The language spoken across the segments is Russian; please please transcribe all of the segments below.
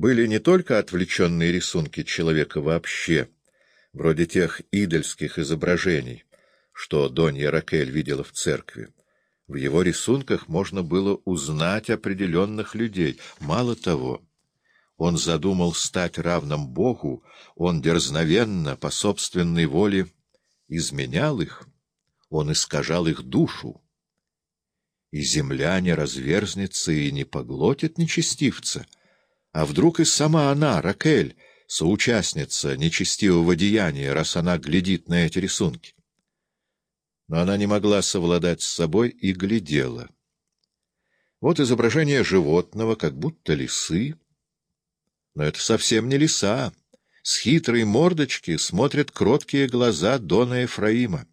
были не только отвлеченные рисунки человека вообще, вроде тех идольских изображений, что Донья Ракель видела в церкви. В его рисунках можно было узнать определенных людей. Мало того, он задумал стать равным Богу, он дерзновенно, по собственной воле, изменял их, он искажал их душу. И земля не разверзнется и не поглотит нечестивца. А вдруг и сама она, Ракель, соучастница нечестивого деяния, раз она глядит на эти рисунки? Но она не могла совладать с собой и глядела. Вот изображение животного, как будто лисы. Но это совсем не лиса. С хитрой мордочки смотрят кроткие глаза Дона Ефраима.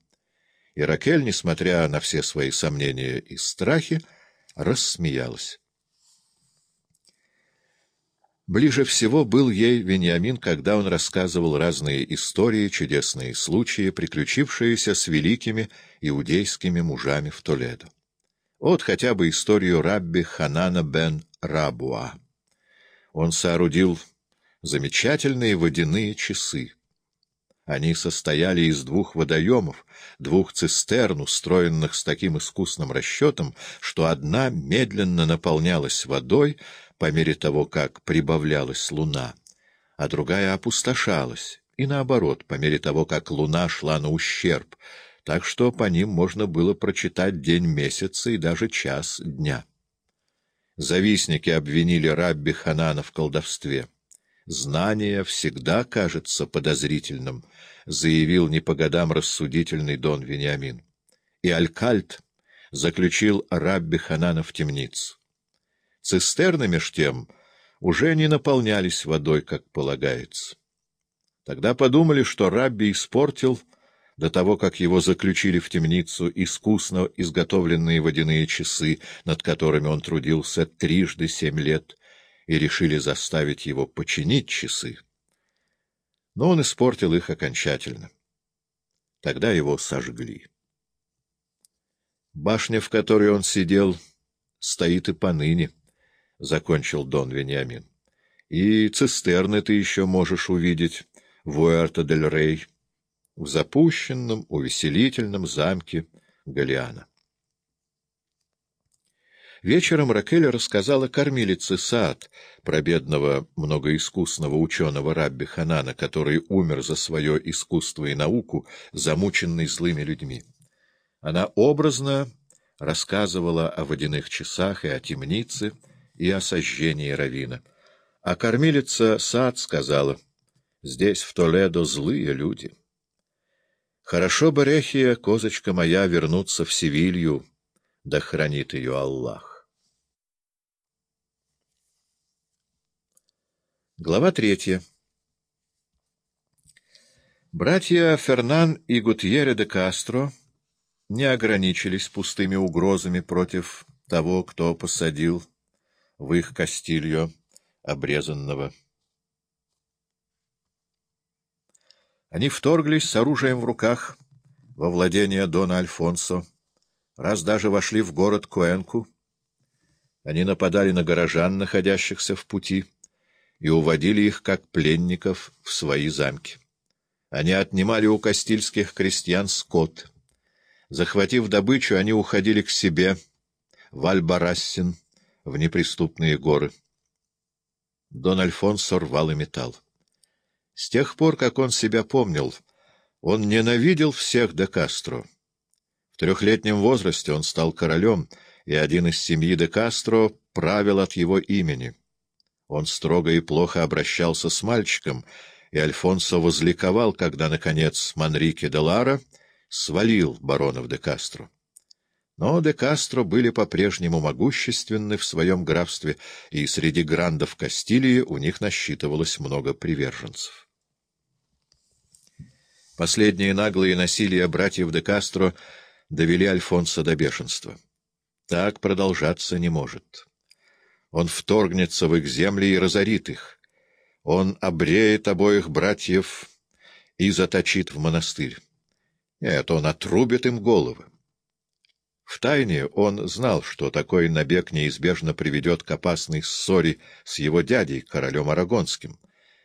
И Ракель, несмотря на все свои сомнения и страхи, рассмеялась. Ближе всего был ей Вениамин, когда он рассказывал разные истории, чудесные случаи, приключившиеся с великими иудейскими мужами в Толедо. Вот хотя бы историю рабби Ханана бен Рабуа. Он соорудил замечательные водяные часы. Они состояли из двух водоемов, двух цистерн, устроенных с таким искусным расчетом, что одна медленно наполнялась водой по мере того, как прибавлялась луна, а другая опустошалась, и наоборот, по мере того, как луна шла на ущерб, так что по ним можно было прочитать день месяца и даже час дня. Завистники обвинили Рабби Ханана в колдовстве знание всегда кажется подозрительным, — заявил не по годам рассудительный Дон Вениамин. И Алькальт заключил Рабби Ханана в темницу. Цистерны, меж тем, уже не наполнялись водой, как полагается. Тогда подумали, что Рабби испортил, до того, как его заключили в темницу, искусно изготовленные водяные часы, над которыми он трудился трижды семь лет, и решили заставить его починить часы. Но он испортил их окончательно. Тогда его сожгли. Башня, в которой он сидел, стоит и поныне, — закончил Дон Вениамин. И цистерны ты еще можешь увидеть в Уэрто-дель-Рей, в запущенном, увеселительном замке Галиана. Вечером Ракель рассказала кормилице Саад про бедного многоискусного ученого Рабби Ханана, который умер за свое искусство и науку, замученный злыми людьми. Она образно рассказывала о водяных часах и о темнице, и о сожжении Равина. А кормилица Саад сказала, «Здесь, в Толедо, злые люди. Хорошо бы, Рехия, козочка моя, вернуться в Севилью, да хранит ее Аллах. Глава третья. Братья Фернан и Гутьере де Кастро не ограничились пустыми угрозами против того, кто посадил в их Кастильо обрезанного. Они вторглись с оружием в руках во владение Дона Альфонсо, раз даже вошли в город Куэнку. Они нападали на горожан, находящихся в пути, и уводили их, как пленников, в свои замки. Они отнимали у кастильских крестьян скот. Захватив добычу, они уходили к себе, в Альбарассин, в неприступные горы. Дон Альфонсо рвал и металл. С тех пор, как он себя помнил, он ненавидел всех де Кастро. В трехлетнем возрасте он стал королем, и один из семьи де Кастро правил от его имени. Он строго и плохо обращался с мальчиком, и Альфонсо возликовал, когда, наконец, Манрике де Лара свалил баронов де Кастро. Но де Кастро были по-прежнему могущественны в своем графстве, и среди грандов Кастилии у них насчитывалось много приверженцев. Последние наглые насилия братьев де Кастро — довели Альфонса до бешенства. Так продолжаться не может. Он вторгнется в их земли и разорит их. Он обреет обоих братьев и заточит в монастырь. Нет, он отрубит им головы. Втайне он знал, что такой набег неизбежно приведет к опасной ссоре с его дядей, королем Арагонским,